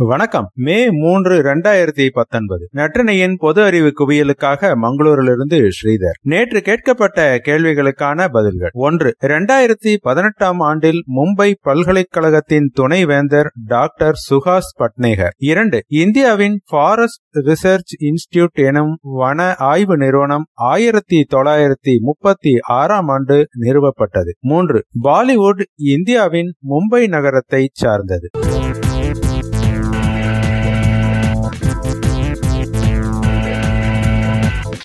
வணக்கம். மே மூன்று இரண்டாயிரத்தி பத்தொன்பது. நற்றினையின் பொது அறிவு குவியலுக்காக மங்களூரிலிருந்து ஸ்ரீதர். நேற்று கேட்கப்பட்ட கேள்விகளுக்கான பதில்கள். ஒன்று இரண்டாயிரத்தி பதினெட்டாம் ஆண்டில் மும்பை பல்கலைக்கழகத்தின் துணைவேந்தர் டாக்டர் சுஹாஸ் பட்னேகர். இரண்டு இந்தியாவின் ஃபாரஸ்ட் ரிசர்ச் இன்ஸ்டிடியூட் எனும் வன ஆய்வு நிறுவனம் ஆயிரத்தி தொள்ளாயிரத்தி முப்பத்தி ஆறாம் ஆண்டு நிறுவப்பட்டது. மூன்று பாலிவுட் இந்தியாவின் மும்பை நகரத்தை சார்ந்தது.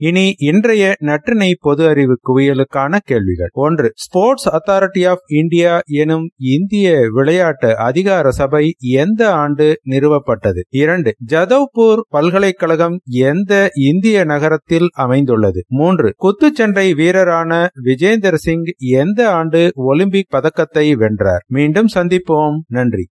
இனி இன்றைய நற்றினை பொது அறிவு குவியலுக்கான கேள்விகள். ஒன்று ஸ்போர்ட்ஸ் அத்தாரிட்டி ஆஃப் இந்தியா எனும் இந்திய விளையாட்டு அதிகார சபை எந்த ஆண்டு நிறுவப்பட்டது? இரண்டு ஜதவ்பூர் பல்கலைக்கழகம் எந்த இந்திய நகரத்தில் அமைந்துள்ளது? மூன்று குத்துச்சண்டை வீரரான விஜேந்தர் சிங் எந்த ஆண்டு ஒலிம்பிக் பதக்கத்தை வென்றார்? மீண்டும் சந்திப்போம். நன்றி.